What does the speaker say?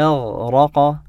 أغرق